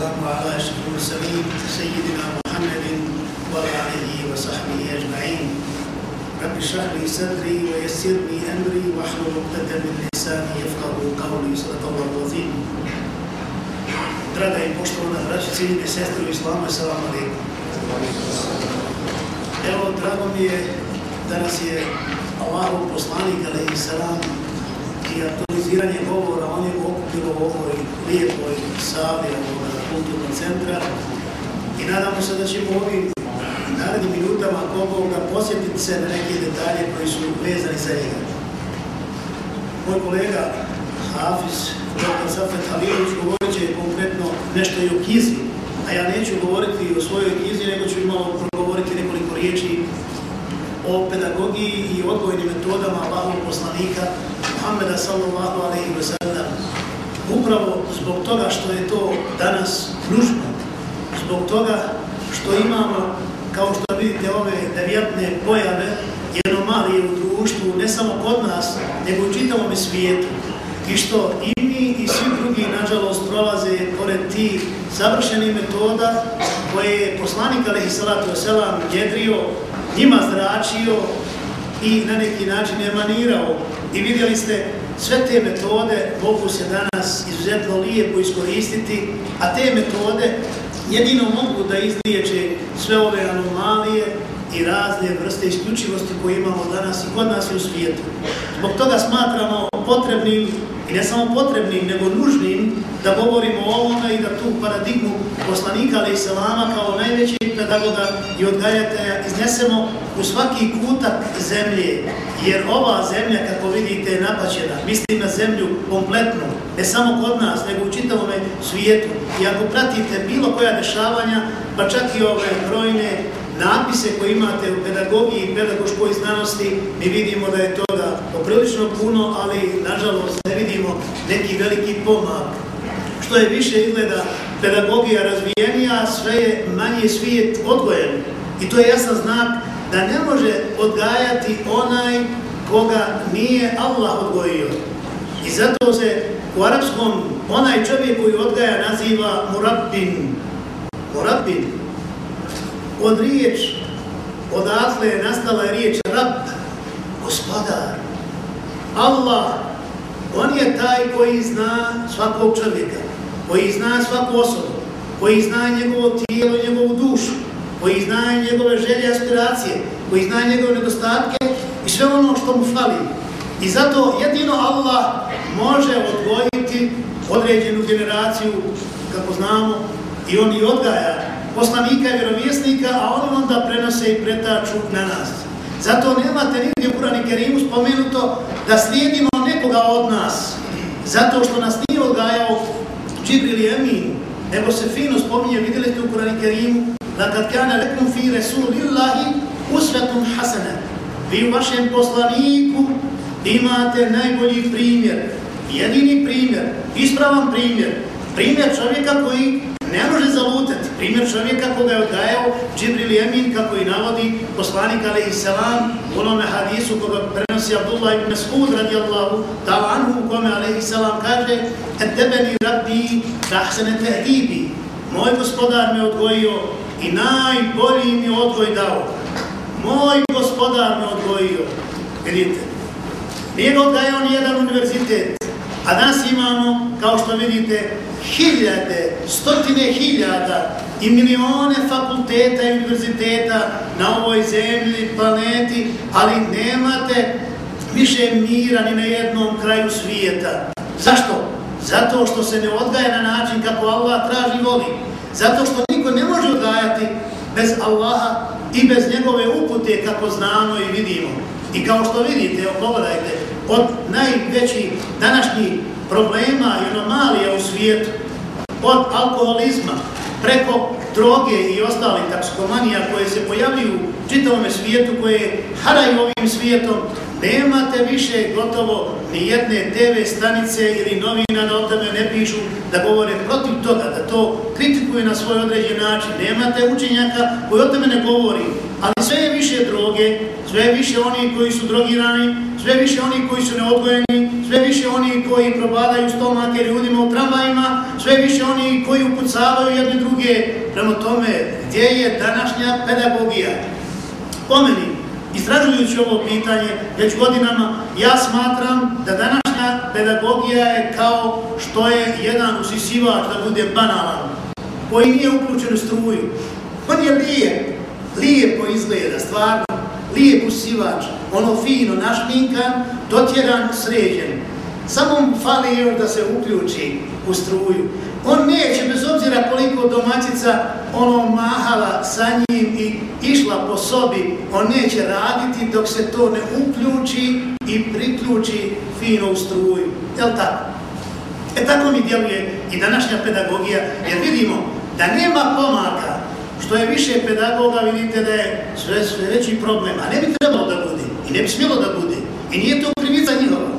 والسلام على أشرف المرسلين سيدنا محمد وعلى آله وصحبه أجمعين رب اشرح لي صدري ويسر لي أمري واحلل عقدة من لساني يفقه قولي صدق الله العظيم Draga i poštovana braća, cijenine sestre u islamu, assalamu alaikum. Evo, drago mi je, danas je Allahov poslanik, alaihi salam, i aktualiziranje govora o njegu okupilo u ovoj lijepoj sali ovog kulturnog centra i nadamo se da ćemo ovim narednim minutama kogoga posjetiti se na neke detalje koji su vezani za njega. Moj kolega Hafiz, dr. Safet Halilović, govorit će konkretno nešto i o kizi, a ja neću govoriti o svojoj kizi, nego ću malo progovoriti nekoliko riječi o pedagogiji i odgojnim metodama Allahov poslanika Muhammeda sallallahu alaihi wa sallam. Upravo zbog toga što je to danas nužno, zbog toga što imamo, kao što vidite, ove devijatne pojave jednomalije u društvu, ne samo kod nas, nego u čitavom svijetu. I što i mi i svi drugi, nažalost, prolaze pored tih savršenih metoda koje je poslanik alaihi salatu wasalam jedrio, njima zračio i na neki način emanirao. I vidjeli ste, sve te metode mogu se danas izuzetno lijepo iskoristiti, a te metode jedino mogu da izliječe sve ove anomalije i razne vrste isključivosti koje imamo danas i kod nas i u svijetu. Zbog toga smatramo potrebnim, i ne samo potrebnim, nego nužnim, da govorimo o ovome i da tu paradigmu poslanika ali i salama kao najvećeg pedagoga i odgajatelja iznesemo u svaki kutak zemlje, jer ova zemlja, kako vidite, je napaćena. Mislim na zemlju kompletnu, ne samo kod nas, nego u čitavome svijetu. I ako pratite bilo koja dešavanja, pa čak i ove brojne napise koje imate u pedagogiji i pedagoškoj znanosti, mi vidimo da je toga poprilično puno, ali nažalost ne vidimo neki veliki pomak. Što je više izgleda pedagogija razvijenija, sve je manje svijet odgojen. I to je jasan znak da ne može odgajati onaj koga nije Allah odgojio. I zato se u arapskom onaj čovjek koji odgaja naziva murabbin. Murabbin od riječ, odatle je nastala riječ rab, gospodar. Allah, on je taj koji zna svakog čovjeka, koji zna svaku osobu, koji zna njegovo tijelo, njegovu dušu, koji zna njegove želje, aspiracije, koji zna njegove nedostatke i sve ono što mu fali. I zato jedino Allah može odgojiti određenu generaciju, kako znamo, i on i odgaja poslanika i vjerovjesnika, a oni onda prenose i pretaču na nas. Zato nemate nigdje u Kurani Kerimu spomenuto da slijedimo nekoga od nas, zato što nas nije odgajao Džibril i Emin, nego se fino spominje, vidjeli ste u Kurani Kerimu, da kad kane lekum fi Resulillahi usvetum hasana, vi u vašem poslaniku imate najbolji primjer, jedini primjer, ispravan primjer, primjer čovjeka koji ne može zalutati. Primjer čovjeka koga je odgajao Džibril Jemin, kako i navodi poslanik alaihi salam u onome hadisu koga prenosi Abdullah ibn Mas'ud radijallahu ta'ala anhu u kome alaihi salam kaže et rabbi tahsene tehdibi. Moj gospodar me odgojio i najbolji mi odgoj dao. Moj gospodar me odgojio. Vidite, nije ga odgajao nijedan univerzitet, a nas imamo, kao što vidite, hiljade, stotine hiljada i milione fakulteta i univerziteta na ovoj zemlji, planeti, ali nemate više mira ni na jednom kraju svijeta. Zašto? Zato što se ne odgaja na način kako Allah traži i voli. Zato što niko ne može odgajati bez Allaha i bez njegove upute kako znamo i vidimo. I kao što vidite, pogledajte, od najvećih današnjih problema i anomalija u svijetu, od alkoholizma, preko droge i ostale takskomanija koje se pojavljuju u čitavom svijetu, koje haraju ovim svijetom, Nemate više gotovo ni jedne TV stanice ili novina da o tome ne pišu, da govore protiv toga, da to kritikuje na svoj određen način. Nemate učenjaka koji o tome ne govori. Ali sve je više droge, sve je više oni koji su drogirani, sve više oni koji su neodgojeni, sve više oni koji probadaju stomake ljudima u tramvajima, sve više oni koji upucavaju jedne druge. Prema tome, gdje je današnja pedagogija? Pomeni, istražujući ovo pitanje već godinama, ja smatram da današnja pedagogija je kao što je jedan usisivač da bude banalan, koji nije uključen u struju. On je lijep, lijepo izgleda, stvarno, lijep usivač, ono fino, našminkan, dotjeran, sređen. Samo mu fali još da se uključi u struju. On neće, bez obzira koliko domaćica ono mahala sa njim i išla po sobi, on neće raditi dok se to ne uključi i priključi fino u struju. Je li tako? E tako mi djeluje i današnja pedagogija, jer vidimo da nema pomaka. Što je više pedagoga, vidite da je sve, sve veći problem, a ne bi trebalo da bude i ne bi smjelo da bude. I nije to krivica njihova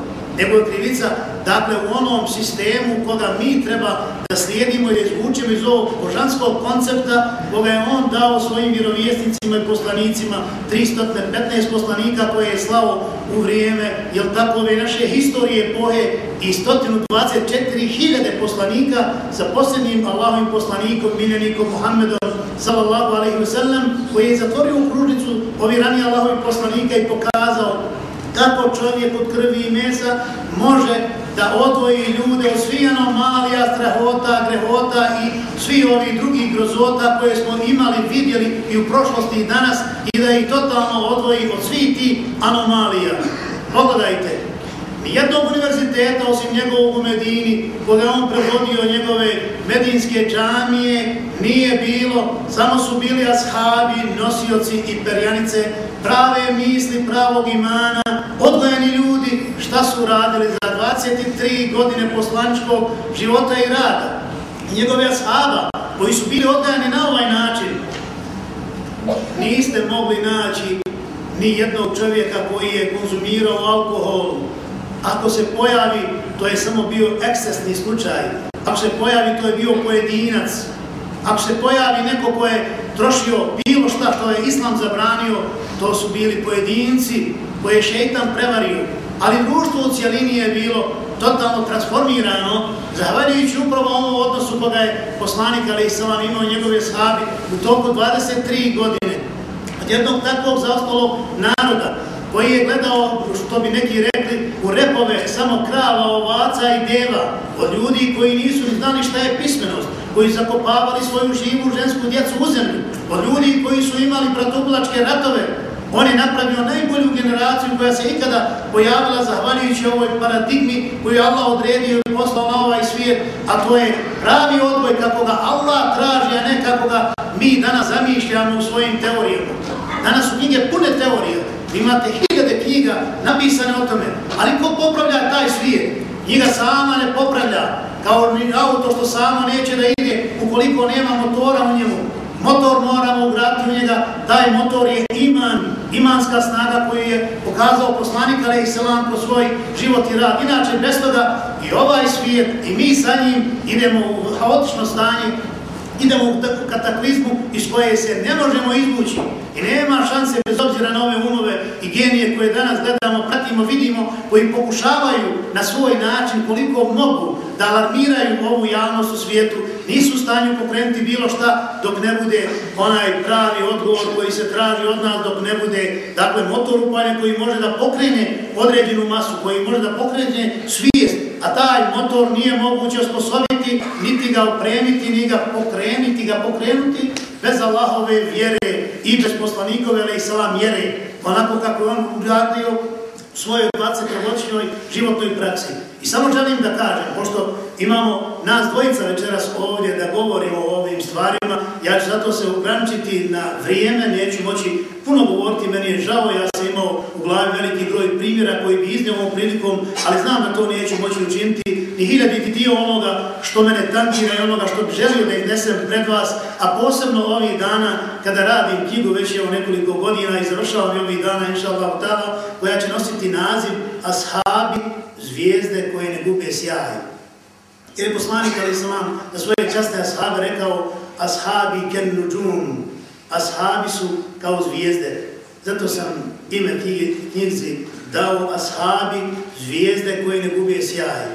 nego je krivica dakle u onom sistemu koga mi treba da slijedimo i da izvučemo iz ovog božanskog koncepta koga je on dao svojim vjerovjesnicima i poslanicima 315 poslanika koje je slao u vrijeme jel tako ove naše historije pohe i 124.000 poslanika sa posljednjim Allahovim poslanikom miljenikom Muhammedom sallallahu alaihi wa sallam koji je zatvorio u kružnicu ovi rani Allahovi poslanika i pokazao kako čovjek od krvi i mesa može da odvoji ljude od svih anomalija, strahota, grehota i svi ovi drugi grozota koje smo imali, vidjeli i u prošlosti i danas i da ih totalno odvoji od svih ti anomalija. Pogledajte, nijednog univerziteta osim njegovog u Medini, koga on prevodio njegove medinske džamije, nije bilo, samo su bili ashabi, nosioci i perjanice, prave misli, pravog imana, odgojeni ljudi, šta su radili za 23 godine poslančkog života i rada. Njegove ashaba, koji su bili odgojeni na ovaj način, niste mogli naći ni jednog čovjeka koji je konzumirao alkohol. Ako se pojavi, to je samo bio ekscesni slučaj. Ako se pojavi, to je bio pojedinac. Ako se pojavi neko ko je trošio bilo šta što je islam zabranio, to su bili pojedinci koje je šeitan prevario. Ali društvo u cijelini je bilo totalno transformirano, zahvaljujući upravo ovom odnosu koga je poslanik Ali Isalam imao njegove sahabi u toku 23 godine. Od jednog takvog zaostalog naroda, koji je gledao, što bi neki rekli, u repove samo krava, ovaca i deva, od ljudi koji nisu znali šta je pismenost, koji zakopavali svoju živu žensku djecu u zemlju, od ljudi koji su imali bratoblačke ratove, on je napravio najbolju generaciju koja se ikada pojavila zahvaljujući ovoj paradigmi koju je Allah odredio i poslao na ovaj svijet, a to je pravi odboj kako ga Allah traži, a ne kako ga mi danas zamišljamo u svojim teorijama. Danas su knjige pune teorije, imate hiljade knjiga napisane o tome, ali ko popravlja taj svijet? Njega sama ne popravlja, kao auto što samo neće da ide ukoliko nema motora u njemu. Motor moramo ugraditi u njega, taj motor je iman, imanska snaga koju je pokazao poslanik Ali Selam kroz svoj život i rad. Inače, bez toga i ovaj svijet i mi sa njim idemo u haotično stanje, idemo u kataklizmu iz koje se ne možemo izvući. I nema šanse bez obzira na ove umove i genije koje danas gledamo, pratimo, vidimo, koji pokušavaju na svoj način koliko mogu da alarmiraju ovu javnost u svijetu, nisu u stanju pokrenuti bilo šta dok ne bude onaj pravi odgovor koji se traži od nas, dok ne bude dakle, motor upaljen koji može da pokrene određenu masu, koji može da pokrene svijest, a taj motor nije moguće osposobiti, niti ga opremiti, ni ga pokrenuti, ga pokrenuti bez Allahove vjere i bez poslanikove, ali i salam vjere, onako kako je on uradio svojoj 20-godišnjoj životnoj praksi. I samo želim da kažem, pošto imamo nas dvojica večeras ovdje da govorimo o ovim stvarima. Ja ću zato se ograničiti na vrijeme, neću moći puno govoriti, meni je žao, ja sam imao u glavi veliki broj primjera koji bi iznio ovom prilikom, ali znam da to neću moći učiniti, ni hiljaditi dio onoga što mene tangira i onoga što bi želio da iznesem pred vas, a posebno ovih dana kada radim knjigu već je nekoliko godina i završavam ovih dana, inša Allah, koja će nositi naziv Ashabi zvijezde koje ne gube sjaj. Jer je poslanik Ali Salam na svoje časne ashabe rekao Ashabi ken nujum, ashabi su kao zvijezde. Zato sam ime knjigzi dao ashabi zvijezde koje ne gube sjaj.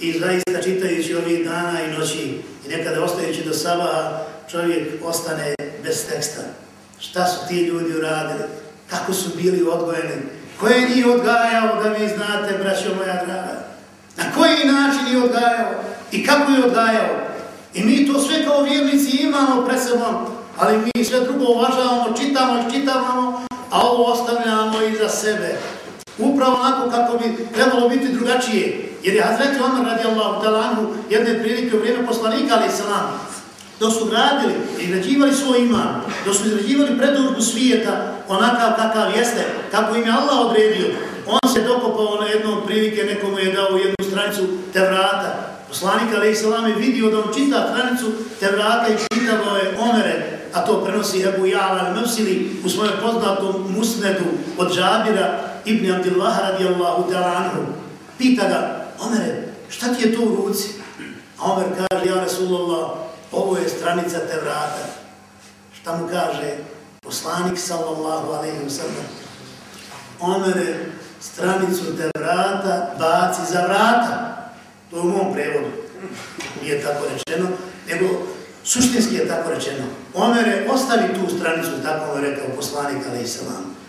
I zaista čitajući ovih dana i noći i nekada ostajući do sabaha, čovjek ostane bez teksta. Šta su ti ljudi uradili? Kako su bili odgojeni? Ko je njih odgajao da vi znate, braćo moja draga? Na koji način je odgajao? I kako je odgajao? I mi to sve kao vjernici imamo pred sebom, ali mi sve drugo uvažavamo, čitamo i čitavamo, a ovo ostavljamo i za sebe. Upravo onako kako bi trebalo biti drugačije. Jer je Hazreti Omar radijallahu talanu jedne prilike u vrijeme poslanika, ali se nam, da su gradili i izrađivali svoj iman, da su izrađivali predužbu svijeta onakav kakav jeste, kako im je Allah odredio, on se dokopao na jednom prilike, nekomu je dao jednu stranicu te vrata. Poslanik Ali Isalam je vidio da on čita stranicu te vrata i čitalo je Omere, a to prenosi Ebu Jala al-Mevsili u svojom poznatom musnedu od Džabira ibn Abdillah radijallahu ta'ala anhu. Pita ga, Omere, šta ti je to u ruci? A Omer kaže, ja Rasulullah, ovo je stranica te vrata. Šta mu kaže? Poslanik sallallahu alaihi wa sallam. Omere, stranicu te vrata baci za vrata. To je u mom prevodu. Nije tako rečeno, nego suštinski je tako rečeno. Omere, ostavi tu stranicu, tako mu je rekao poslanik a.s.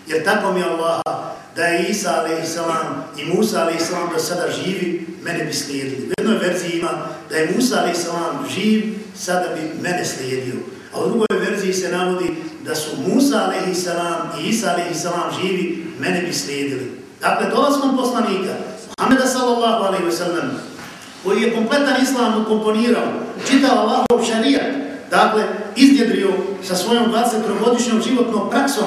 Jer tako mi je Allah da je Isa a.s. i Musa a.s. da sada živi, mene bi slijedili. U jednoj verziji ima da je Musa a.s. živ, sada bi mene slijedio. A u drugoj verziji se navodi da su Musa a.s. i Isa a.s. živi, mene bi slijedili. Dakle, dolazkom poslanika, Muhammeda sallallahu alaihi wa sallam, koji je kompletan islam ukomponirao, čitao Allahov šarijat, dakle, izdjedrio sa svojom 23-godišnjom životnom praksom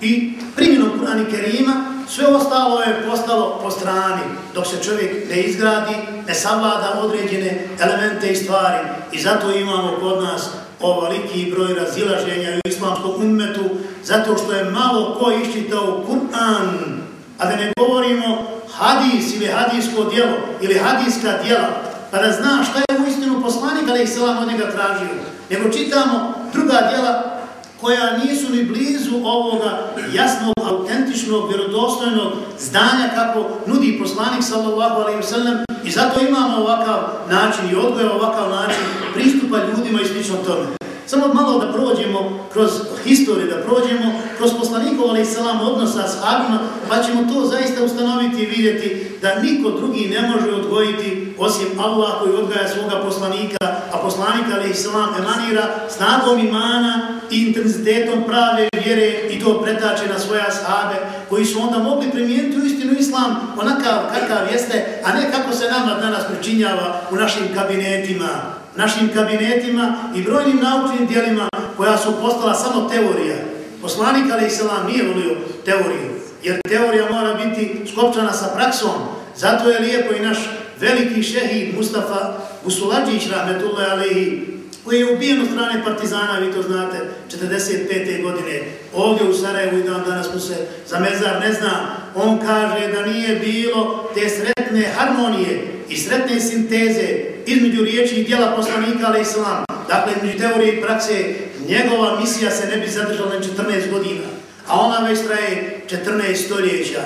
i primjenom Kur'ana Kerima, sve ostalo je postalo po strani, dok se čovjek ne izgradi, ne savlada određene elemente i stvari. I zato imamo kod nas ovoliki broj razilaženja u islamskom ummetu, zato što je malo ko iščitao Kur'an, A da ne govorimo hadis ili hadijsko djelo ili hadijska djela, pa da zna šta je u istinu poslanik, ali ih se vam od njega tražio. Nego čitamo druga djela koja nisu ni blizu ovoga jasnog, autentičnog, vjerodostojnog zdanja kako nudi poslanik sallallahu alaihi wa sallam i zato imamo ovakav način i odgoja ovakav način pristupa ljudima i slično tome. Samo malo da prođemo kroz historiju, da prođemo kroz poslanikov, ali i salam odnosa s Abima, pa ćemo to zaista ustanoviti i vidjeti da niko drugi ne može odgojiti osim Allah koji odgaja svoga poslanika, a poslanika, ali i salam, emanira snagom imana i intenzitetom prave vjere i to pretače na svoje ashabe, koji su onda mogli primijeniti u istinu islam onakav kakav jeste, a ne kako se nama danas pričinjava u našim kabinetima, našim kabinetima i brojnim naučnim dijelima koja su postala samo teorija. Poslanik Ali Isalam nije volio teoriju, jer teorija mora biti skopčana sa praksom. Zato je lijepo i naš veliki šehid Mustafa Usulađić, rahmetullahi alihi, koji je ubijen od strane partizana, vi to znate, 45. godine, ovdje u Sarajevu i dan danas mu se za mezar ne zna, on kaže da nije bilo te sretne harmonije i sretne sinteze između riječi i djela poslanika, ali islam. Dakle, među teorije i prakse, njegova misija se ne bi zadržala na 14 godina, a ona već traje 14 stoljeća.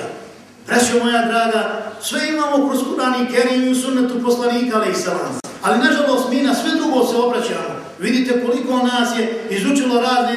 Braćo moja draga, sve imamo kroz Kur'an i Kerim i u sunnetu poslanika, ali islam. Ali, nažalost, mi na sve drugo se obraćamo. Vidite koliko nas je izučilo razne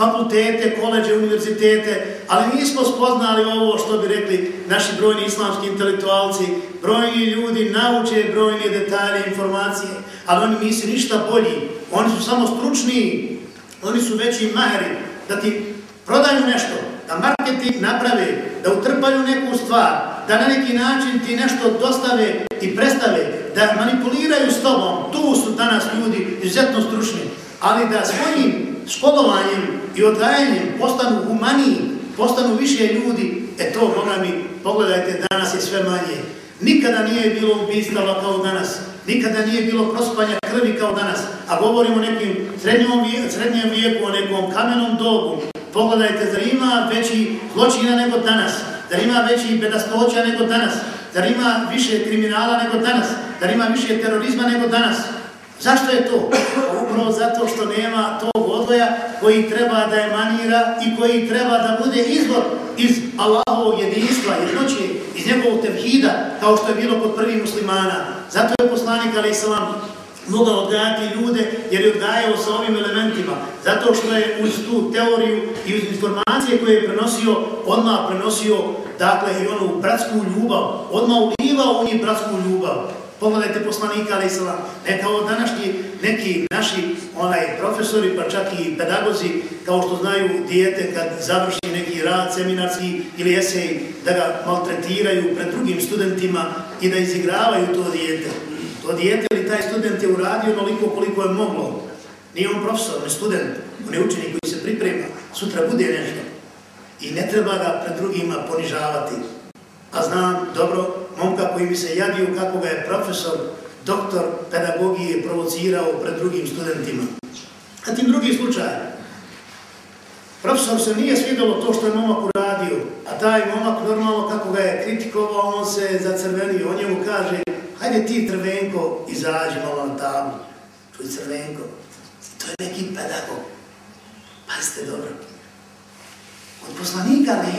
fakultete, koleđe, univerzitete, ali nismo spoznali ovo što bi rekli naši brojni islamski intelektualci, brojni ljudi nauče brojne detalje, informacije, ali oni nisu ništa bolji, oni su samo stručni, oni su veći maheri, da ti prodaju nešto, da marketing naprave, da utrpaju neku stvar, da na neki način ti nešto dostave i predstave, da manipuliraju s tobom, tu su danas ljudi izuzetno stručni. ali da svojim školovanjem i odgajanjem postanu humaniji, postanu više ljudi, e to, Boga mi, pogledajte, danas je sve manje. Nikada nije bilo ubistava kao danas, nikada nije bilo prospanja krvi kao danas, a govorimo o nekim srednjom vijeku, srednjem vijeku, o nekom kamenom dobu. Pogledajte, zar ima veći zločina nego danas, zar ima veći bedastoća nego danas, zar ima više kriminala nego danas, zar ima više terorizma nego danas. Zašto je to? Upravo zato što nema tog odvoja koji treba da emanira i koji treba da bude izvor iz Allahovog jedinstva, jednoće, iz njegovog tevhida, kao što je bilo kod prvih muslimana. Zato je poslanik, ali islam, mogao odgajati ljude jer je odgajao sa ovim elementima. Zato što je uz tu teoriju i uz informacije koje je prenosio, odmah prenosio dakle, i onu bratsku ljubav, odmah ulivao u njih bratsku ljubav. Pogledajte poslanika, ali islam, neka ovo današnji neki naši onaj profesori, pa čak i pedagozi, kao što znaju dijete kad završi neki rad seminarski ili esej, da ga maltretiraju pred drugim studentima i da izigravaju to dijete. To dijete ili taj student je uradio onoliko koliko je moglo. Nije on profesor, ne student, on je učenik koji se priprema, sutra bude nešto. I ne treba ga pred drugima ponižavati. A znam dobro momka koji mi se jadio kako ga je profesor, doktor pedagogije provocirao pred drugim studentima. A tim drugi slučaj, profesor se nije svidjelo to što je momak uradio, a taj momak normalno kako ga je kritikovao, on se zacrvenio, on njemu kaže, hajde ti crvenko, izađi malo na tablu. Čuj crvenko, to je neki pedagog. Pazite dobro. Od poslanika, ne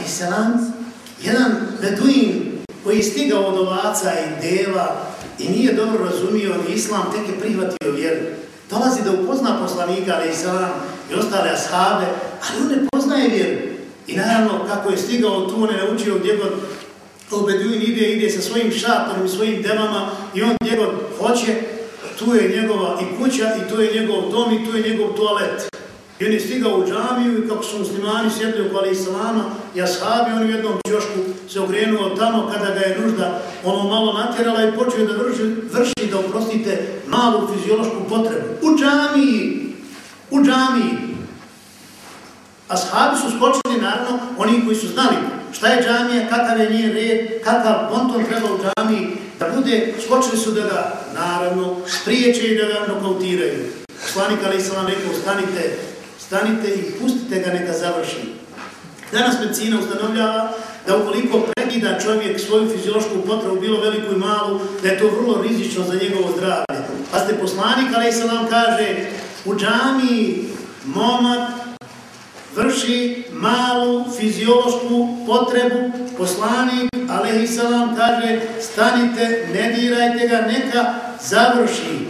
jedan beduin koji je stigao od ovaca i deva i nije dobro razumio ni islam, tek je prihvatio vjeru. Dolazi da upozna poslanika, ali i salam, i ostale ashabe, ali on ne poznaje vjeru. I naravno, kako je stigao tu, on je naučio gdje god Obeduin ide, ide sa svojim šatorom i svojim devama i on gdje god hoće, tu je njegova i kuća i tu je njegov dom i tu je njegov toalet. I on je stigao u džamiju i kako su muslimani sjedli oko Ali Islama i ashabi, on u jednom čošku se okrenuo tamo kada ga je nužda ono malo natjerala i počeo da vrši, vrši da oprostite malu fiziološku potrebu. U džamiji! U džamiji! Ashabi su skočili, naravno, oni koji su znali šta je džamija, kakav je njen red, kakav ponton treba u džamiji da bude, skočili su da ga, naravno, spriječe i da ga nokautiraju. Slanik Ali Islam rekao, stanite, stanite i pustite ga neka završi. Danas medicina ustanovljava da ukoliko pregida čovjek svoju fiziološku potrebu, bilo veliku i malu, da je to vrlo rizično za njegovo zdravlje. Pa ste poslanik, ali se vam kaže, u džami momak vrši malu fiziološku potrebu, poslanik, ali se vam kaže, stanite, ne dirajte ga, neka završi.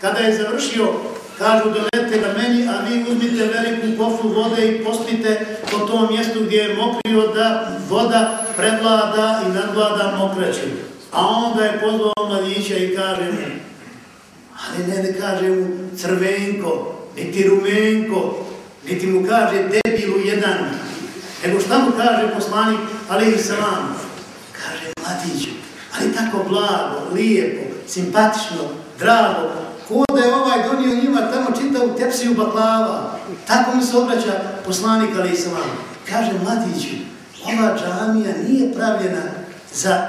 Kada je završio kažu dolete na meni, a vi uzmite veliku kofru vode i pospite po tom mjestu gdje je mokrio da voda prevlada i nadvlada mokraćem. A onda je pozvao mladića i kaže mu, ali ne ne kaže mu crvenko, niti rumenko, niti mu kaže debilu jedan, nego šta mu kaže poslanik, ali i salam, kaže mladiću, ali tako blago, lijepo, simpatično, drago, ko da je ovaj donio njima tamo čitavu tepsiju baklava. Tako mi se obraća poslanik Ali Islam. Kaže, mladići, ova džamija nije pravljena za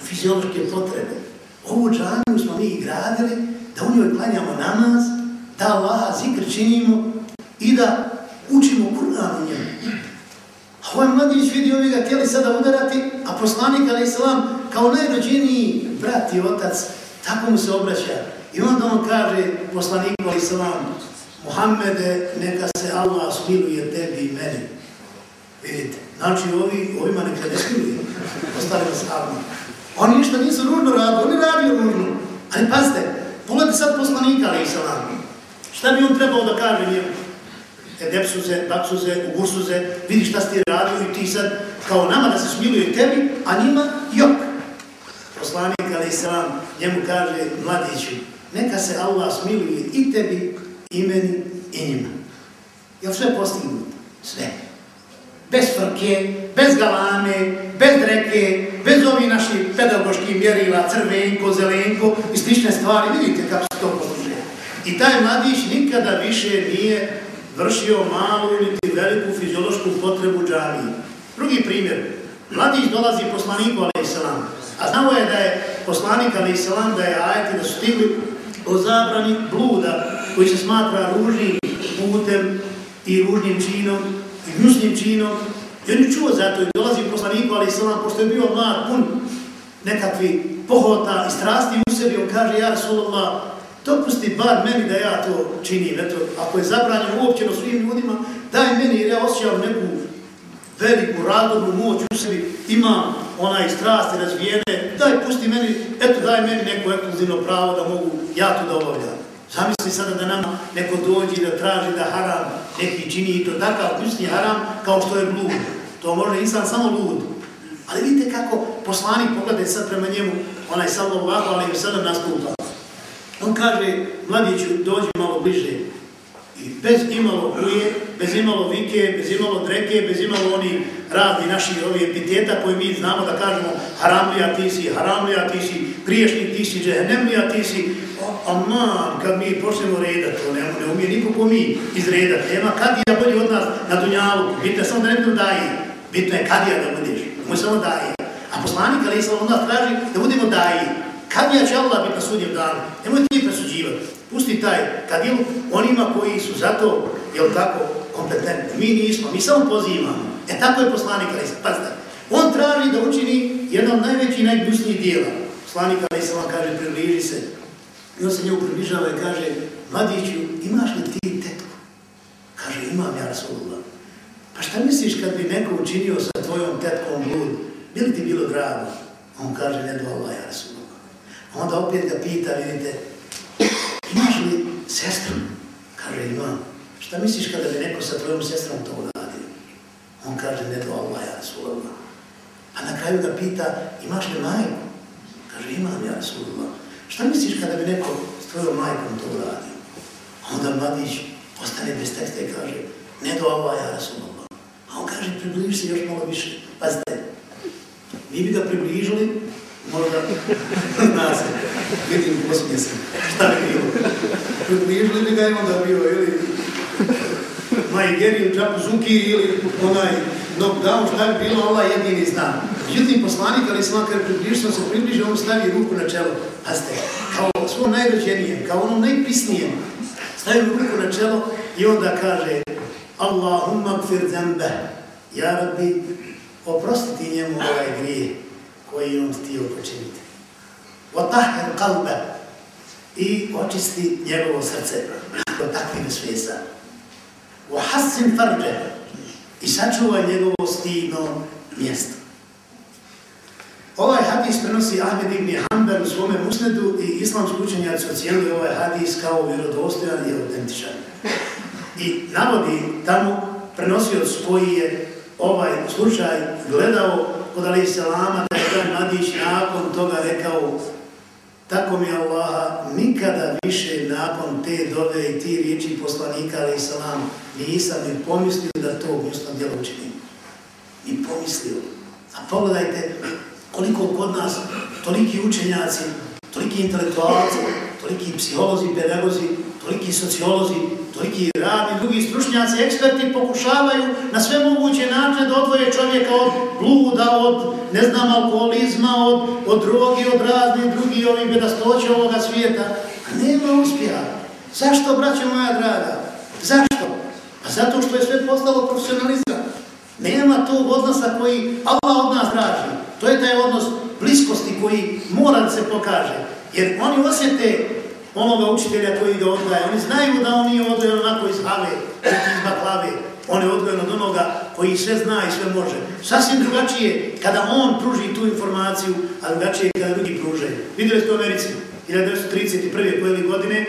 fiziološke potrebe. Ovu džamiju smo mi gradili da u njoj klanjamo namaz, da Allaha zikr činimo i da učimo Kur'an u njemu. A ovaj mladić vidi ovi ga tijeli sada udarati, a poslanik Ali Islam kao najrođeniji brat i otac, tako mu se obraća. I onda on kaže poslaniku ali salam, Muhammede, neka se Allah smiluje tebi i meni. Vidite, znači ovi, ovima neka ne smiluje, ostali vas Allah. Oni ništa nisu ružno radili, oni radili ružno. Ali pazite, pogledajte sad poslanika ali salam. Šta bi on trebao da kaže njemu? E, depsuze, baksuze, ugursuze, vidi šta ste radio i ti sad kao nama da se smiluje tebi, a njima jok. Poslanik ali salam njemu kaže, mladiću, neka se Allah smiluje i tebi, i meni, i njima. Je li sve postignuto? Sve. Bez frke, bez galame, bez dreke, bez ovih naših pedagoških mjerila, crvenko, zelenko i slične stvari. Vidite kako se to poslužuje. I taj mladić nikada više nije vršio malu ili veliku fiziološku potrebu džavije. Drugi primjer. Mladić dolazi poslaniku, a.s. A znamo je da je poslanik, a.s. da je ajeti da su stigli o zabrani bluda koji se smatra ružnim putem i ružnim činom i gnusnim činom. I on je čuo zato i dolazi poslaniku, ali sam pošto je bio mlad, pun nekakvi pohota i strasti u sebi, on kaže, ja Rasulullah, dopusti bar meni da ja to činim. Eto, ako je zabranjeno uopćeno svim ljudima, daj meni jer ja osjećam neku veliku radovnu moć u sebi, imam onaj strasti razvijene, daj pusti meni, eto daj meni neko ekskluzivno pravo da mogu ja to da obavljam. Zamisli sada da nam neko dođe da traži da haram neki čini i to takav kućni haram kao što je blud. To može insan samo lud. Ali vidite kako poslanik pogledaj sad prema njemu, onaj sallallahu alaihi wa sallam nastupa. On kaže, mladiću, dođi malo bliže. I bez imalo uje, bez imalo vike, bez imalo dreke, bez imalo oni razni naši ovi epiteta koji mi znamo da kažemo haramlija ti si, haramlija ti si, griješnik ti si, džehennemlija ti si, aman, kad mi počnemo redat, to ne, ne umije niko ko mi izredat, nema kad je bolji od nas na dunjalu, bitno je samo da ne budemo daji, bitno je kad je da budeš, moj samo daji. A poslanik, ali samo od nas traži da budemo daji. Kad je će Allah biti na sudnjem danu, nemoj ti presuđivati. Pusti taj kadilu onima koji su zato, jel tako, kompetentni. Mi nismo, mi samo pozivamo. E tako je poslanik, ali pazite. On traži da učini jedan od najvećih i najgnusnijih dijela. Poslanik, ali islam, kaže, približi se I on se njegu približava i kaže, mladiću, imaš li ti tetku? Kaže, imam ja Rasulullah. Pa šta misliš kad bi neko učinio sa tvojom tetkom blud? Bi li ti bilo drago? On kaže, ne do Allah, ja Rasulullah. Onda opet ga pita, vidite, imaš li sestru? Kaže, imam. Šta misliš kada bi neko sa tvojom sestrom to uradio? On kaže, ne do Allah, ja Rasulullah. A na kraju ga pita, imaš li majku? Kaže, imam ja Rasulullah. Šta misliš kada bi neko s tvojom majkom to uradio? Onda mladić ostane bez teksta i kaže, ne do Allah, ja Rasulullah. A on kaže, približi se još malo više. Pazite, vi bi ga približili, možda, zna se, vidim poslije se, šta bi bilo. Približili bi ga i onda bio, ili Majgerin, Geri, Zuki, ili onaj knockdown, šta bi bilo, ovaj jedini zna. Međutim, poslanik, ali sam kada približio, se približio, on stavi ruku na čelo. Pazite, kao svom najrođenijem, kao onom najpisnijem, stavi ruku na čelo i onda kaže Allahumma gfir zembe, ja rabbi, oprostiti njemu ovaj grije koji on htio počiniti. Otahir kalbe i očisti njegovo srce od takvih svijesa. Uhassin farđe i sačuva njegovo stidno mjesto. Ovaj hadis prenosi Ahmed ibn Hanbel u svome musnedu i islamski učenjaci ocijeli ovaj hadis kao vjerodostojan i autentičan. I navodi tamo prenosioc koji je ovaj slučaj gledao od Ali Salama da je taj mladić nakon toga rekao tako mi Allaha nikada više nakon te dove i ti riječi poslanika Ali salama nisam ni pomislio da to gnjusno djelo učinim. Ni pomislio. A pogledajte, koliko kod nas toliki učenjaci, toliki intelektualci, toliki psiholozi, pedagozi, toliki sociolozi, toliki radni, drugi stručnjaci, eksperti pokušavaju na sve moguće načine da odvoje čovjeka od bluda, od, ne znam, alkoholizma, od, od drogi, od raznih drugih ovih bedastoća ovoga svijeta. A nema uspjeha. Zašto, braćo moja draga? Zašto? Pa zato što je sve postalo profesionalizam. Nema tog odnosa koji Allah od nas traži. To je taj odnos bliskosti koji mora da se pokaže. Jer oni osjete onoga učitelja koji ga odgaja. Oni znaju da on nije odgojen onako iz hale, iz baklave. On je odgojen od onoga koji sve zna i sve može. Sasvim drugačije kada on pruži tu informaciju, a drugačije kada drugi pružaju. Vidjeli ste u Americi 1931. koje godine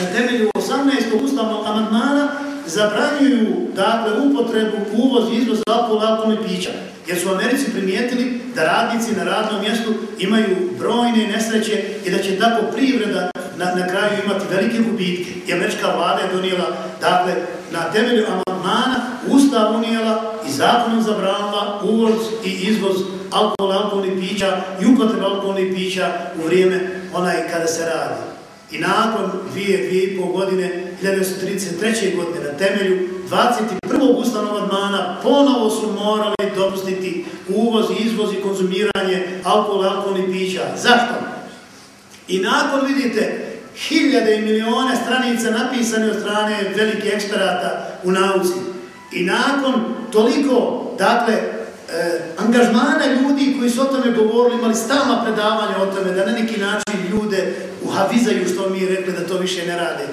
na temelju 18. ustavnog amandmana zabranjuju dakle, upotrebu, uvoz i izvoz alkohola, alkoholne pića. Jer su u Americi primijetili da radnici na radnom mjestu imaju brojne nesreće i da će tako privreda na, na kraju imati velike gubitke. I američka vlada je donijela, dakle, na temelju amandmana ustav unijela i zakonom zabranila uvoz i izvoz alkohola, alkoholnih pića i upotreba alkoholnih pića u vrijeme onaj kada se radi. I nakon dvije, dvije i pol godine, 1933. godine, na temelju 21. ustanova dmana, ponovo su morali dopustiti uvoz, izvoz i konzumiranje alkohola, alkoholnih pića. Zašto? I nakon, vidite, hiljade i milione stranica napisane od strane velike eksperata u nauci. I nakon toliko, dakle, eh, angažmana ljudi koji su o tome govorili, imali stalna predavanja o tome, da na neki način ljude uhavizaju što mi rekli da to više ne rade.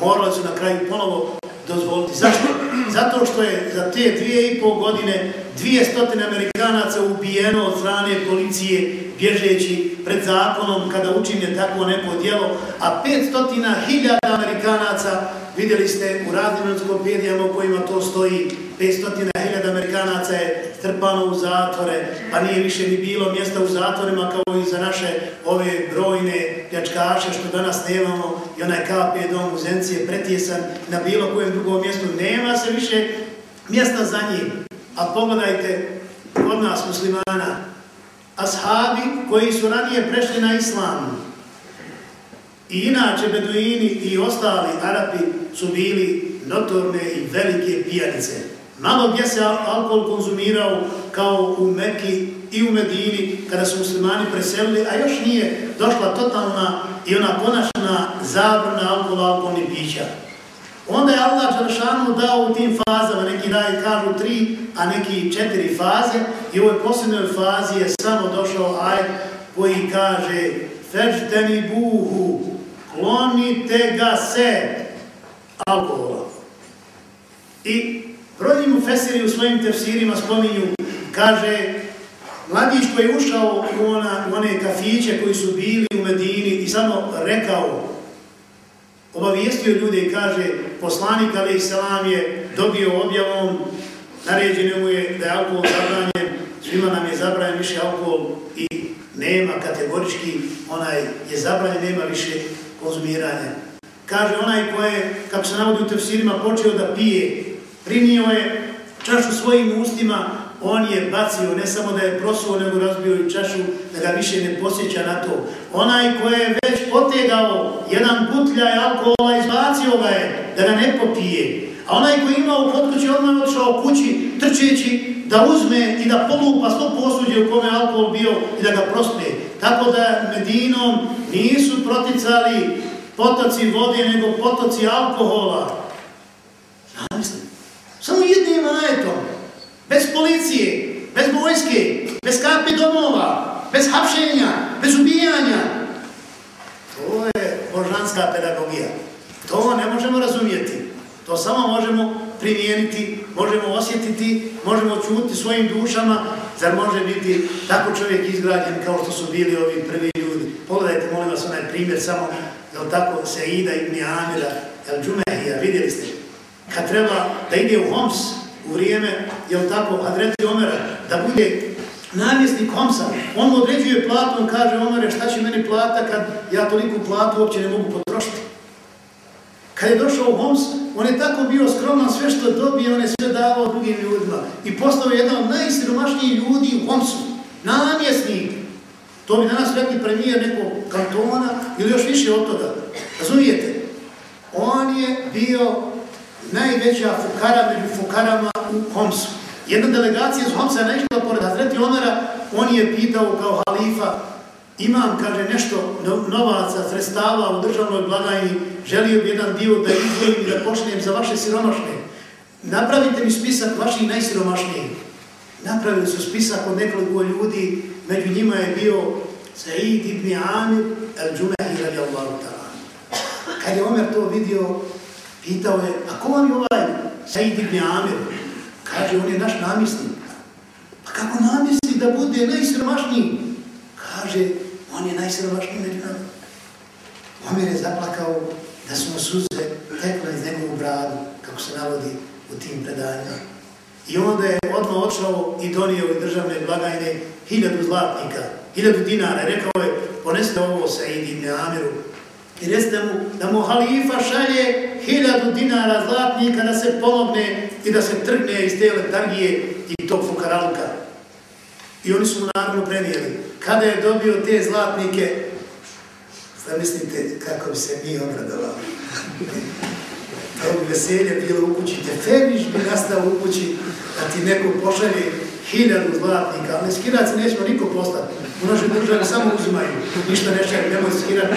Morali su na kraju ponovo dozvoliti. Zašto? Zato što je za te dvije i pol godine dvije stotine Amerikanaca ubijeno od strane policije bježeći pred zakonom kada učinje tako neko djelo, a pet stotina hiljada Amerikanaca vidjeli ste u raznim enciklopedijama u kojima to stoji, 500.000 Amerikanaca je strpano u zatvore, pa nije više ni bilo mjesta u zatvorima kao i za naše ove brojne pljačkaše što danas nemamo i onaj KP dom u Zenci je pretjesan na bilo kojem drugom mjestu. Nema se više mjesta za njih. A pogledajte od nas muslimana, ashabi koji su ranije prešli na islam, I inače Beduini i ostali Arapi su bili notorne i velike pijanice. Malo gdje se alkohol konzumirao kao u Meki i u Medini kada su muslimani preselili, a još nije došla totalna i ona konačna zabrana alkohola, alkoholnih pića. Onda je Allah Đaršanu dao u tim fazama, neki daje kažu tri, a neki četiri faze i u ovoj posljednoj fazi je samo došao aj koji kaže Feđteni buhu, klonite ga se alkohola. I brojni mu fesiri u svojim tefsirima spominju, kaže, mladić koji je ušao u, ona, u one kafiće koji su bili u Medini i samo rekao, obavijestio ljude i kaže, poslanik Ali Isalam je dobio objavom, naređeno mu je da je alkohol zabranjen, svima nam je zabranjen više alkohol i nema kategorički, onaj je zabranjen, nema više konzumiranja. Kaže onaj ko je, kako se navodi u tefsirima, počeo da pije, primio je čašu svojim ustima, on je bacio, ne samo da je prosuo, nego razbio i čašu, da ga više ne posjeća na to. Onaj ko je već potegao jedan butljaj alkohola, izbacio ga je, da ga ne popije. A onaj ko je imao kod odmah odšao kući, trčeći da uzme i da polupa sto posuđe u kome alkohol bio i da ga prospe. Tako da Medinom nisu proticali potoci vode, nego potoci alkohola. Zamislite. Samo jednim ajetom. Bez policije, bez vojske, bez kapi domova, bez hapšenja, bez ubijanja. To je božanska pedagogija. To ne možemo razumijeti. To samo možemo primijeniti, možemo osjetiti, možemo čuti svojim dušama, zar može biti tako čovjek izgrađen kao što su bili ovi prvi ljudi. Pogledajte, molim vas, onaj primjer samo, je tako, Seida ibn Amira, el Džumehija, vidjeli ste, kad treba da ide u Homs u vrijeme, je tako, Hadreti Omera, da bude namjesnik Homsa, on mu određuje platu, on kaže, Omere, šta će meni plata kad ja toliku platu uopće ne mogu potrošiti? Kad je došao u Homs, on je tako bio skroman, sve što dobije, on je sve davao drugim ljudima. I postao jedan od najsiromašnijih ljudi u Homsu. Namjesnik. To bi danas rekli premijer nekog kantona ili još više od toga. Razumijete? On je bio najveća fukara među fukarama u Homsu. Jedna delegacija iz Homsa je naišla pored Hazreti Omera, on je pitao kao halifa, imam, kaže, nešto novaca, sredstava u državnoj blagajni, želio bi jedan dio da izvojim i da počnem za vaše siromašne. Napravite mi spisak vaših najsiromašnijih. Napravili su spisak od nekoliko ljudi, među njima je bio Said ibn Amir al-đumehi radijallahu ta'ala. Kad je Omer to vidio, pitao je, a ko vam je ovaj Said ibn Amir? Kaže, on je naš namisnik. Pa kako namisnik da bude najsrmašniji? Kaže, on je najsrmašniji među nama. Omer je zaplakao da su mu suze tekle iz njegovu bradu, kako se navodi u tim predanjima. I onda je odmah odšao i donio u državne blagajne hiljadu zlatnika, hiljadu dinara. Rekao je, poneste ovo sa Idi Amiru i recite mu da mu halifa šalje hiljadu dinara zlatnika da se pomogne i da se trgne iz te letargije i tog fukaralka. I oni su mu naravno prenijeli. Kada je dobio te zlatnike, Šta mislite kako bi se mi obradovali? To bi veselje bilo u kući, te femiš bi nastao u kući, da ti neko pošalje hiljadu zlatnika, ali skirac nećemo niko postati. U našoj državi samo uzimaju, ništa neće, nemoj skirat,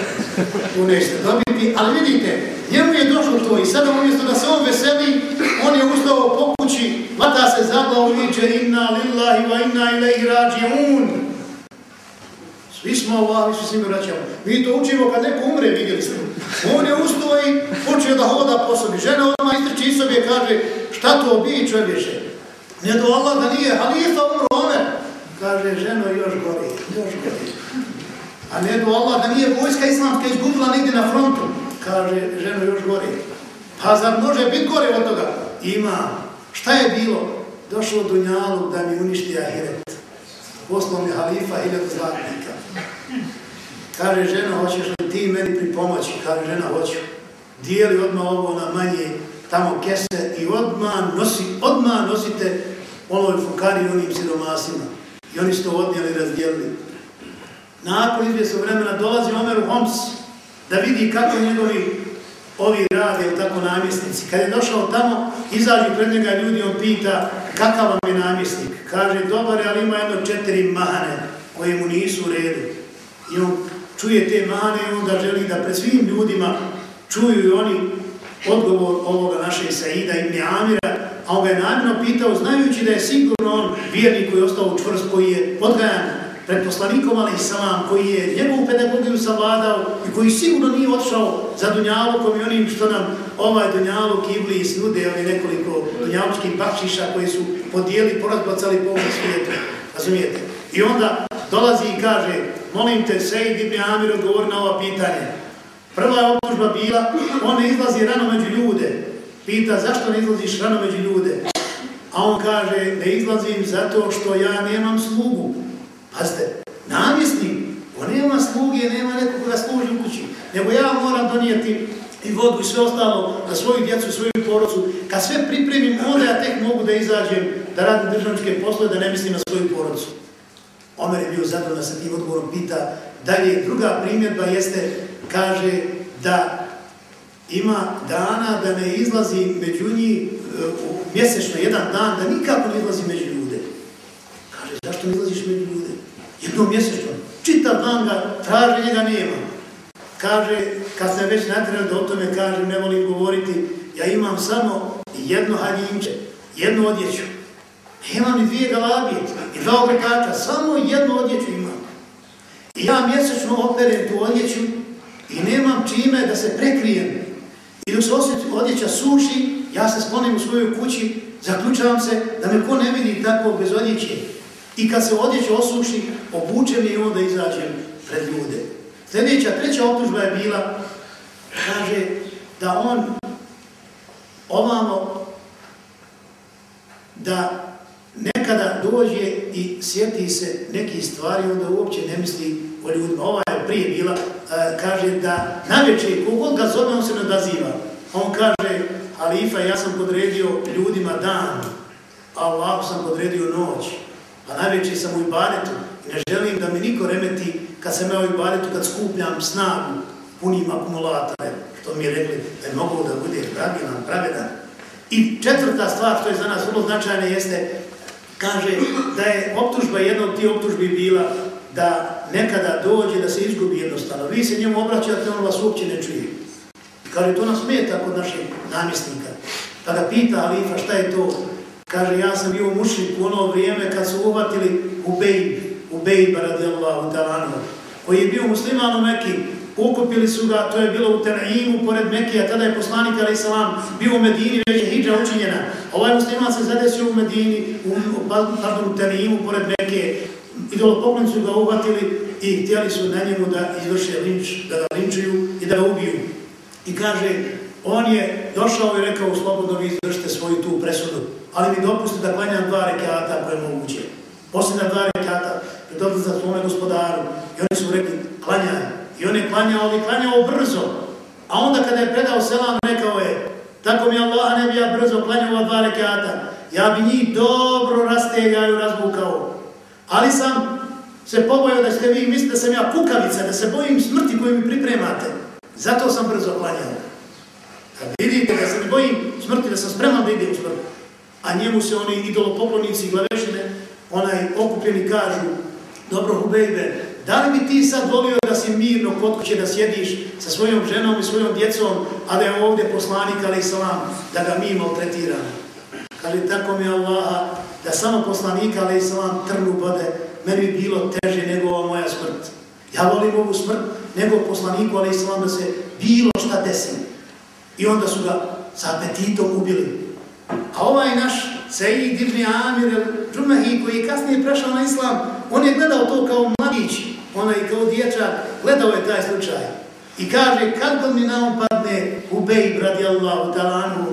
tu nećete dobiti. Ali vidite, njemu je došlo to i sada umjesto da se on veseli, on je ustao po kući, vata se za glavu inna lillahi wa inna ilaihi rađiun. Svi smo Allah, svi se mi vraćamo. Mi to učimo kad neko umre, vidjeli smo. On je ustao i počeo da hoda po sobi. Žena odmah istrči iz sobi kaže, šta to bi čovječe? Ne do Allah da nije halifa umro Omer. Kaže, ženo, još gori, još gori. A ne do Allah da nije vojska islamska izgubila nigdje na frontu. Kaže, ženo, još gori. Pa zar može biti gore od toga? Ima. Šta je bilo? Došlo do njalu da mi uništi ahiret. Poslao halifa hiljad zlatnika. Kaže, žena, hoćeš li ti meni pripomoći? Kaže, žena, hoću. Dijeli odmah ovo na manje tamo kese i odmah, nosi, odmah nosite onoj fukari i onim siromasima. I oni su to odnijeli i razdijelili. Nakon izvjesnog vremena dolazi Omer u Homs da vidi kako njegovi ovi rade, ili tako namjesnici. Kad je došao tamo, izađu pred njega ljudi, on pita kakav vam je namjesnik. Kaže, dobar je, ali ima jedno četiri mahane koje mu nisu u redu. I on čuje te mahane i onda želi da pred svim ljudima čuju i oni odgovor ovoga našeg Saida ibn Amira, a on ga je namjerno pitao, znajući da je sigurno on vjernik koji je ostao čvrst, koji je odgajan pred poslanikom, ali salam, koji je njegovu pedagogiju savladao i koji sigurno nije otišao za Dunjalukom i onim što nam ovaj Dunjaluk ibli nude, ali nekoliko Dunjalučkih bakšiša koji su podijeli, porazbacali po ovom svijetu. Razumijete? I onda dolazi i kaže, molim te, Sejid ibn Amir, odgovor na ova pitanje. Prva je optužba bila, on ne izlazi rano među ljude. Pita, zašto ne izlaziš rano među ljude? A on kaže, ne izlazim zato što ja nemam slugu. Pazite, namjesnik, on nema sluge, nema nekog da služi u kući. Nego ja moram donijeti i vodu i sve ostalo za svoju djecu, svoju porodcu. Kad sve pripremim, onda ja tek mogu da izađem, da radim državničke poslove, da ne mislim na svoju porodcu. Omer je bio zadovoljno sa tim odgovorom, pita dalje. Druga primjedba jeste, kaže da ima dana da ne izlazi među njih, e, mjesečno jedan dan, da nikako ne izlazi među ljude. Kaže, zašto ne izlaziš među ljude? Jedno mjesečno, čitav dan ga traže, njega nema. Kaže, kad sam već natrenuli da o tome kaže, ne volim govoriti, ja imam samo jedno haljinče, jednu odjeću. Imam i dvije galabije i dva obrekača, samo jednu odjeću imam. I ja mjesečno operem tu odjeću i nemam čime da se prekrijem. I dok se odjeća suši, ja se sklonim u svojoj kući, zaključavam se da me ko ne vidi tako bez odjeće. I kad se odjeća osuši, obučem i onda izađem pred ljude. Sljedeća, treća optužba je bila, kaže da on ovamo da nekada dođe i sjeti se nekih stvari, onda uopće ne misli o ljudima. Ova je prije bila, e, kaže da najveće, kogod ga zove, on se ne odaziva. On kaže, halifa, ja sam podredio ljudima dan, a Allahu sam podredio noć. A na sam u ibadetu i ne želim da mi niko remeti kad sam ja u ibadetu, kad skupljam snagu punim akumulatora, što mi je rekli da je mogu da bude pravilan, pravedan. I četvrta stvar, što je za nas vrlo značajna, jeste, kaže da je optužba, jedna od tih optužbi bila da nekada dođe da se izgubi jednostavno. Vi se njemu obraćate, on vas uopće ne čuje. Kaže, to nas smeta kod našeg namjesnika. Pa Kada pita Alifa šta je to, kaže, ja sam bio mušnik u ono vrijeme kad su uvatili Ubejb, Ubejb radijallahu talanu, koji je bio musliman u Mekiji, ukupili su ga, to je bilo u Tenaimu, pored Mekija, tada je poslanik, ali bio u Medini, već je hijđa učinjena. Ovaj musliman se zadesio u Medini, u, pardon, u Tenaimu, pored Mekije, idolopoklonicu ga uvatili i htjeli su na njemu da izvrše linč, da ga linčuju i da ga ubiju. I kaže, on je došao i rekao, slobodno vi izvršite svoju tu presudu, ali mi dopustite da klanjam dva rekata koje je moguće. Posljedna dva rekata, pridobili za svome gospodaru. I oni su rekli, klanjaj. I on je klanjao, ali klanjao brzo. A onda kada je predao selam, rekao je, tako mi Allah ne bi ja brzo klanjao dva rekata, ja bi njih dobro rastegao i razbukao. Ali sam se pobojao da ste vi mislite da sam ja kukavica, da se bojim smrti koju mi pripremate. Zato sam brzo klanjao. A vidite da se ne bojim smrti, da sam spreman da idem u smrt, a njemu se oni idolopoklonici i glavešine, onaj okupljeni kažu, dobro Hubejbe, da li bi ti sad volio da si mirno kod kuće da sjediš sa svojom ženom i svojom djecom, a da je ovdje poslanik, ali salam, da ga mi maltretiramo? Kali tako mi Allaha, da samo poslanika, ali salam, trnu bode, meni bi bilo teže nego ova moja smrt. Ja volim ovu smrt nego poslaniku, ali salam, da se bilo šta desi. I onda su ga sa apetitom ubili. A ovaj naš Sejid ibn Amir Džumahi, koji je kasnije prešao na islam, on je gledao to kao mladić, onaj kao dječak, gledao je taj slučaj. I kaže, kad god mi na on padne Ubej, radijallahu talanu,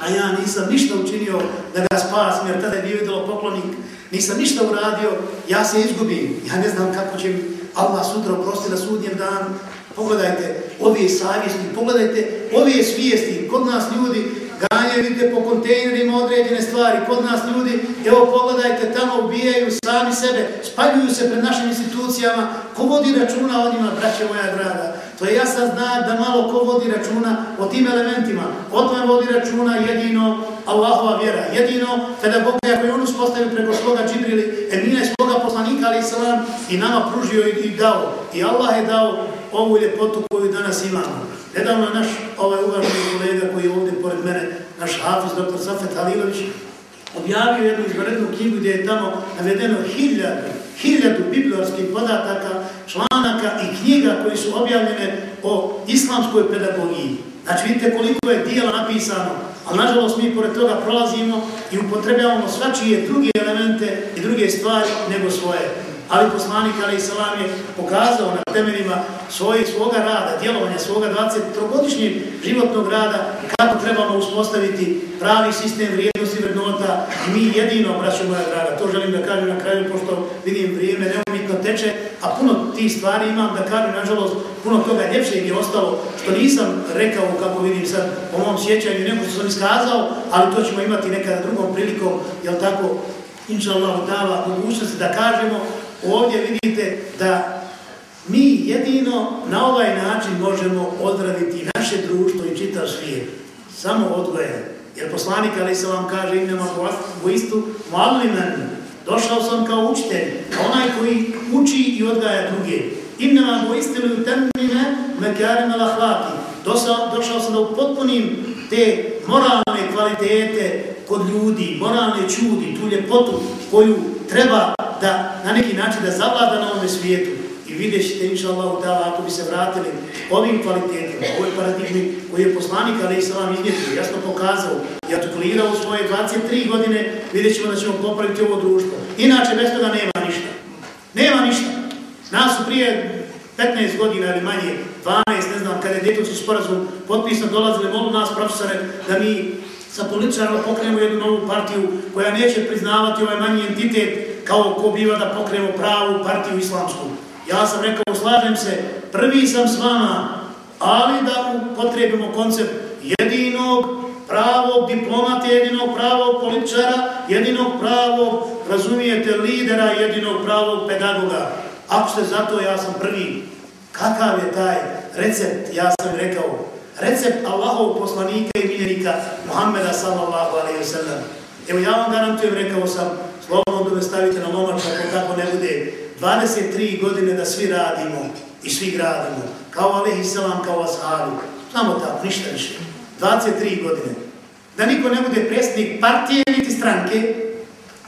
a ja nisam ništa učinio da ga spasim, jer tada je bio idolo poklonik, nisam ništa uradio, ja se izgubim. Ja ne znam kako će mi Allah sutra oprosti na sudnjem danu. Pogledajte ove savjesti, pogledajte ove svijesti. Kod nas ljudi ganjaju, vidite, po kontejnerima određene stvari. Kod nas ljudi, evo pogledajte, tamo ubijaju sami sebe, spaljuju se pred našim institucijama. Ko vodi računa o njima, braće moja draga? To je jasan znak da malo ko vodi računa o tim elementima. O tome vodi računa jedino Allahova vjera. Jedino kada pedagogija je on uspostavio preko svoga Džibrili, e nije svoga poslanika, ali salam, i nama pružio i dao. I Allah je dao ovu ljepotu koju danas imamo. Nedavno naš ovaj uvaženi kolega koji je ovdje pored mene, naš hafiz, dr. Safet Halilović, objavio jednu izvrednu knjigu gdje je tamo navedeno hiljadu, hiljadu bibliorskih podataka, članaka i knjiga koji su objavljene o islamskoj pedagogiji. Znači vidite koliko je dijela napisano, ali nažalost mi pored toga prolazimo i upotrebljavamo svačije druge elemente i druge stvari nego svoje ali poslanik Ali Salam je pokazao na temeljima svoje, svoga rada, djelovanja svoga 23-godišnjeg životnog rada kako trebamo uspostaviti pravi sistem vrijednosti i mi jedino, braću moja draga, to želim da kažem na kraju, pošto vidim vrijeme neumitno teče, a puno tih stvari imam da kažem, nažalost, puno toga ljepšeg je ostalo, što nisam rekao, kako vidim sad, po mom sjećanju, neko što sam iskazao, ali to ćemo imati nekada drugom prilikom, jel tako, inša Allah, dala mogućnosti da kažemo, ovdje vidite da mi jedino na ovaj način možemo odraditi naše društvo i čitav svijet. Samo odgojen. Jer poslanik Ali se vam kaže imamo u istu malimen. Došao sam kao učitelj, onaj koji uči i odgaja druge. Imnama ili istinu mekarim mekarime ahlaki. Došao sam da upotpunim te moralne kvalitete kod ljudi, moralne čudi, tu ljepotu koju treba da na neki način da zavlada na ovome svijetu vidjet ćete, inša Allah, ako bi se vratili ovim kvalitetima, ovoj paradigmi koji je poslanik, ali i sam vam jasno pokazao i artikulirao u svoje 23 godine, vidjet ćemo da ćemo popraviti ovo društvo. Inače, bez toga nema ništa. Nema ništa. Nas su prije 15 godina ili manje, 12, ne znam, kada je djetovski sporazum potpisan, dolazili, molu nas, profesore, da mi sa političarima pokrenemo jednu novu partiju koja neće priznavati ovaj manji entitet kao ko biva da pokrenemo pravu partiju islamsku. Ja sam rekao, slažem se, prvi sam s vama, ali da upotrebimo koncept jedinog pravog diplomata, jedinog pravog političara, jedinog pravog, razumijete, lidera, jedinog pravog pedagoga. Ako ste zato, ja sam prvi. Kakav je taj recept, ja sam rekao, recept Allahov poslanika i miljenika Muhammeda sallallahu alaihi wa sallam. Evo ja vam garantujem, rekao sam, slobodno da me stavite na lomač, ako kako ne bude 23 godine da svi radimo i svi gradimo, kao Alehi Selam, kao ashabi. Samo tako, ništa više. 23 godine. Da niko ne bude predsjednik partije niti stranke,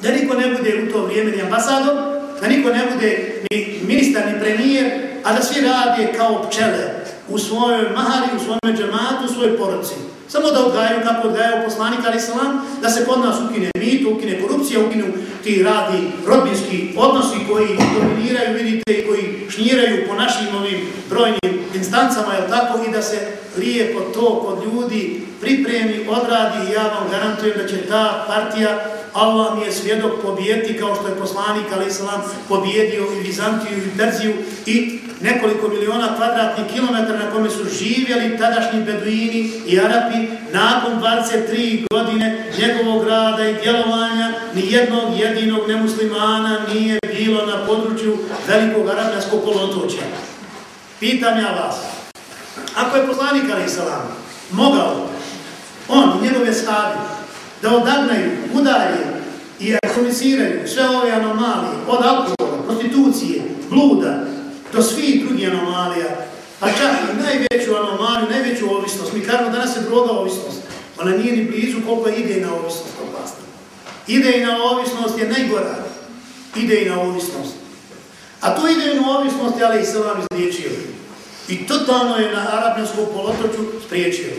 da niko ne bude u to vrijeme ni ambasador, da niko ne bude ni ministar ni premijer, a da svi rade kao pčele u svojoj mahali, u svojom džematu, u svojoj porodci. Samo da odgajaju kako odgajaju poslanik Ali Salam, da se kod nas ukine mit, ukine korupcija, ukinu ti radi rodbinski odnosi koji dominiraju, vidite, i koji šnjiraju po našim ovim brojnim instancama, je tako, i da se lijepo to kod ljudi pripremi, odradi i ja vam garantujem da će ta partija Allah mi je svjedok pobijeti kao što je poslanik Ali Islam pobijedio i Bizantiju i Perziju i nekoliko miliona kvadratnih kilometara na kome su živjeli tadašnji beduini i Arapi nakon 23 godine njegovog rada i djelovanja ni jednog jedinog nemuslimana nije bilo na području velikog arabijskog polotočja. Pitam ja vas, ako je poslanik Ali Islam mogao on i njegove stavi da odagnaju, udarje i akomisiraju sve ove anomalije od alkohola, prostitucije, bluda, do svih drugih anomalija, pa čak i najveću anomaliju, najveću ovisnost. Mi kažemo danas je droga ovisnost. Ona nije ni blizu koliko ide na ovisnost opasna. Ide i na ovisnost je najgora. Ide i na ovisnost. A to ide i na ovisnost, ali i se vam izliječio. I totalno je na Arabnjanskom polotoču spriječio.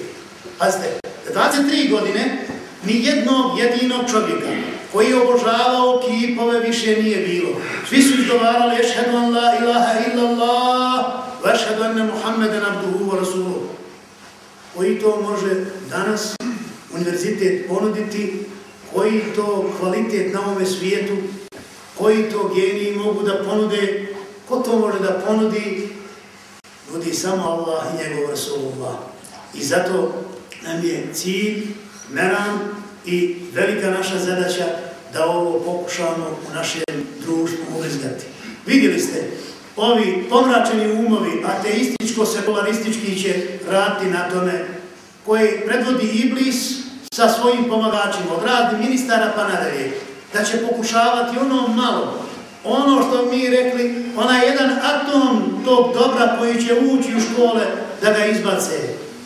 Pazite, 23 godine ni jednog jedinog čovjeka koji je obožavao kipove više nije bilo. Svi su izgovarali ešhedu an la ilaha illallah wa ešhedu anna Muhammeden abduhu wa rasuluhu. Koji to može danas univerzitet ponuditi, koji to kvalitet na ovome svijetu, koji to geniji mogu da ponude, ko to može da ponudi, nudi samo Allah i njegov Rasulullah. I zato nam je cilj, meran i velika naša zadaća da ovo pokušamo u našem društvu ubezgati. Vidjeli ste, ovi pomračeni umovi, ateističko-sekularistički će raditi na tome koji predvodi Iblis sa svojim pomagačima, od radni ministara pa nadalje, da će pokušavati ono malo, ono što mi rekli, onaj jedan atom tog dobra koji će ući u škole da ga izbace.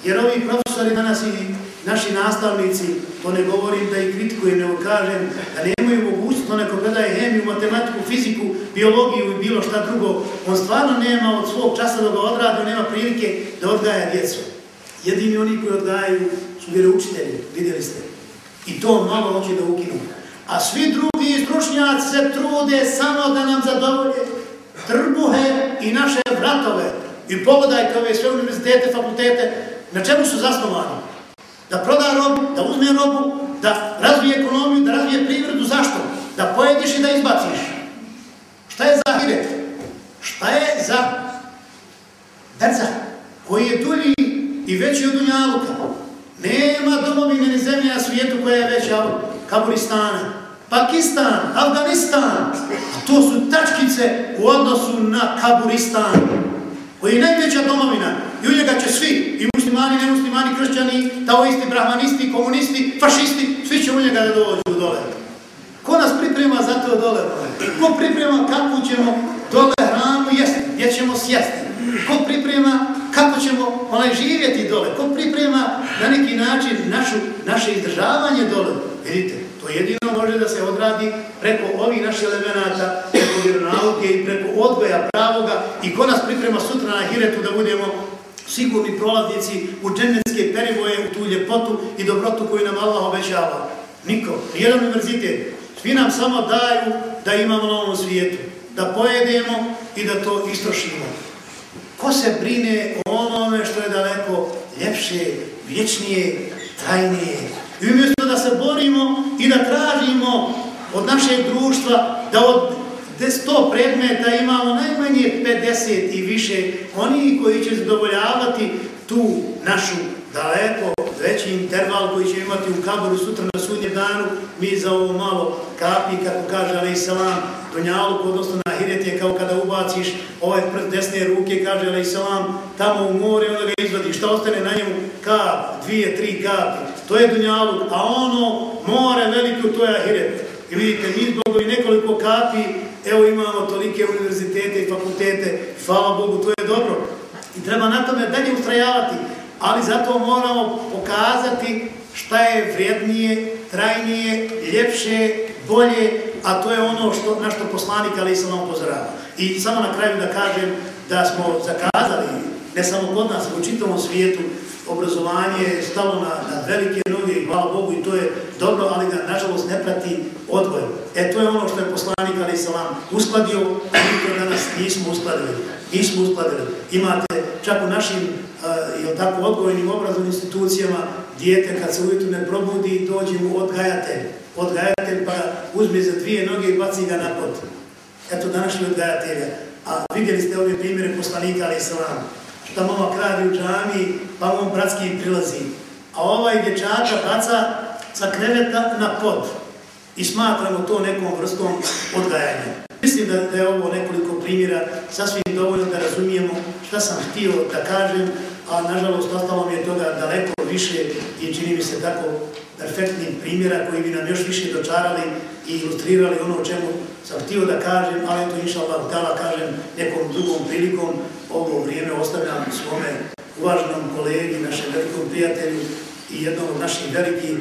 Jer ovi profesori danas i naši nastavnici, to ne govorim da ih kritikujem, nego kažem da nemaju mogućnost, to neko predaje hemiju, matematiku, fiziku, biologiju i bilo šta drugo, on stvarno nema od svog časa da ga odradi, nema prilike da odgaja djecu. Jedini oni koji odgajaju su vjeroučitelji, vidjeli ste. I to malo hoće da ukinu. A svi drugi stručnjaci se trude samo da nam zadovolje trbuhe i naše vratove. I pogledajte ove sve univerzitete, fakultete, na čemu su zasnovani? Da proda robu, da uzme robu, da razvije ekonomiju, da razvije privredu. Zašto? Da pojediš i da izbaciš. Šta je za hiret? Šta je za drca Koji je dulji i veći od Dunjaluka. Nema domovine ni zemlje na svijetu koja je veća od Kaburistana. Pakistan, Afganistan, a to su tačkice u odnosu na Kaburistan, koji je najveća domovina i u njega će svi, muslimani, nemuslimani, kršćani, taoisti, brahmanisti, komunisti, fašisti, svi će u njega da dođu dole. Ko nas priprema za to dole? Ko priprema kako ćemo dole hranu jesti, gdje ćemo sjesti? Ko priprema kako ćemo onaj živjeti dole? Ko priprema na neki način našu, naše izdržavanje dole? Vidite, to jedino može da se odradi preko ovih naših elemenata, preko vjeronauke i preko odgoja pravoga i ko nas priprema sutra na hiretu da budemo sigurni prolaznici u dženevske perivoje, u tu ljepotu i dobrotu koju nam Allah obećava. Niko, nijedan univerzitet. Svi nam samo daju da imamo na ovom svijetu, da pojedemo i da to istrošimo. Ko se brine o onome što je daleko ljepše, vječnije, trajnije? I umjesto da se borimo i da tražimo od našeg društva da od 100 predmeta imamo najmanje 50 i više oni koji će zadovoljavati tu našu daleko veći interval koji će imati u kaboru sutra na sudnjem danu, mi za ovo malo kapi, kako kaže Ali Salam, Donjaluk, odnosno na Hiret je kao kada ubaciš ovaj prst desne ruke, kaže Ali Salam, tamo u more, onda ga izvadi. šta ostane na njemu? Kap, dvije, tri kapi. To je Donjaluk, a ono more veliko, to je Ahiret. I vidite, mi zbog i nekoliko kapi, evo imamo tolike univerzitete i fakultete, hvala Bogu, to je dobro. I treba na tome dalje ustrajavati ali zato moramo pokazati šta je vrijednije, trajnije, ljepše, bolje, a to je ono što, na što poslanik Ali sam upozorava. I samo na kraju da kažem da smo zakazali, ne samo kod nas, u čitavom svijetu, obrazovanje je stalo na, na velike noge i hvala Bogu i to je dobro, ali ga nažalost ne prati odgoj. E to je ono što je poslanik Ali Salam uskladio, a mi to danas nismo uskladili. Nismo uskladili. Imate čak u našim uh, tako, odgojnim obrazovnim institucijama dijete kad se ujutru ne probudi, dođe mu odgajatelj. Odgajatelj pa uzme za dvije noge i baci ga na pot. Eto današnji odgajatelja. A vidjeli ste ove primjere poslanika, ali islam. Šta mama kradi u džami, pa on bratski prilazi. A ovaj dječača baca sa kreveta na pod. I smatramo to nekom vrstom odgajanja. Mislim da, da je ovo nekoliko primjera sasvim dovoljno da razumijemo šta sam htio da kažem, a nažalost ostalo mi je toga daleko više i čini mi se tako perfektnim primjera koji bi nam još više dočarali i ilustrirali ono o čemu sam htio da kažem, ali to inša Allah htjela kažem nekom drugom prilikom. Ovo vrijeme ostavljam svome uvaženom kolegi, našem velikom prijatelju i jednom od naših velikih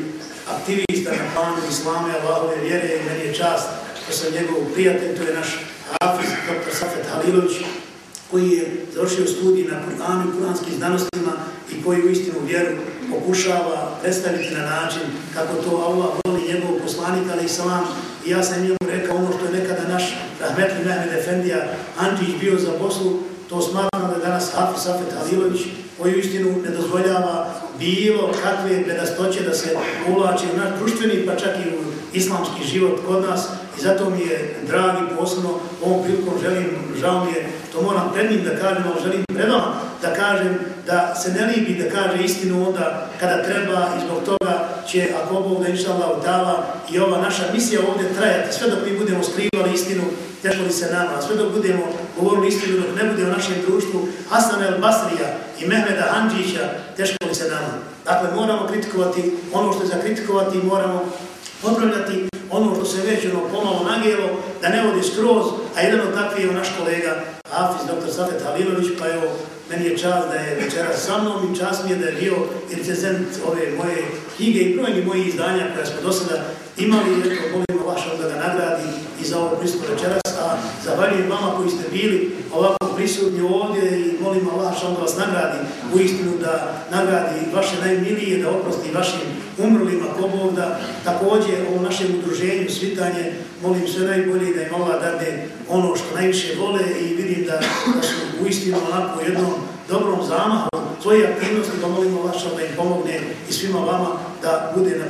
aktivista na planu Islame, Allahove vjere i meni je čast što sam njegov prijatelj, to je naš Hafiz, dr. Safet Halilović, koji je završio studij na Kur'anu i kuranskim znanostima i koji u istinu vjeru pokušava predstaviti na način kako to Allah voli njegov poslanik, ali i salam. I ja sam njemu rekao ono što je nekada naš Rahmetli Mehmed Efendija Anđić bio za poslu, to smatram da je danas Hafiz Safet Halilović, koji u istinu ne dozvoljava bilo kakve predastoće da se ulači u naš društveni, pa čak i u islamski život kod nas. I zato mi je dragi posebno ovom prilikom želim, žao mi je, to moram pred njim da kažem, ali želim pred vama da kažem da se ne libi da kaže istinu onda kada treba i zbog toga će, ako Bog da inša Allah dala i ova naša misija ovdje trajati, sve dok mi budemo skrivali istinu, teško li se nama, sve dok budemo govorili istinu, dok ne bude u našem društvu Hasan el Basrija i Mehmeda Hanđića, teško li se nama. Dakle, moramo kritikovati ono što je za kritikovati moramo popravljati ono što se već ono pomalo nagijelo, da ne vodi skroz, a jedan od takvih je naš kolega Hafiz, dr. Safet Halilović, pa evo, meni je čast da je večeras sa mnom i čast mi je da je bio recezent ove moje knjige i brojni moji izdanja koje smo do sada imali, eto, volimo vaša da ga nagradi i za ovo pristup večeras, a zahvaljujem vama koji ste bili ovako prisutni ovdje i molim Allah što da vas nagradi u istinu da nagradi vaše najmilije, da oprosti vašim umrlima ko također u našem udruženju svitanje molim sve najbolje da im Allah dade ono što najviše vole i vidim da, da su u istinu onako jednom dobrom zamahu. Svoje aktivnosti da molimo Allah da im pomogne i svima vama da bude na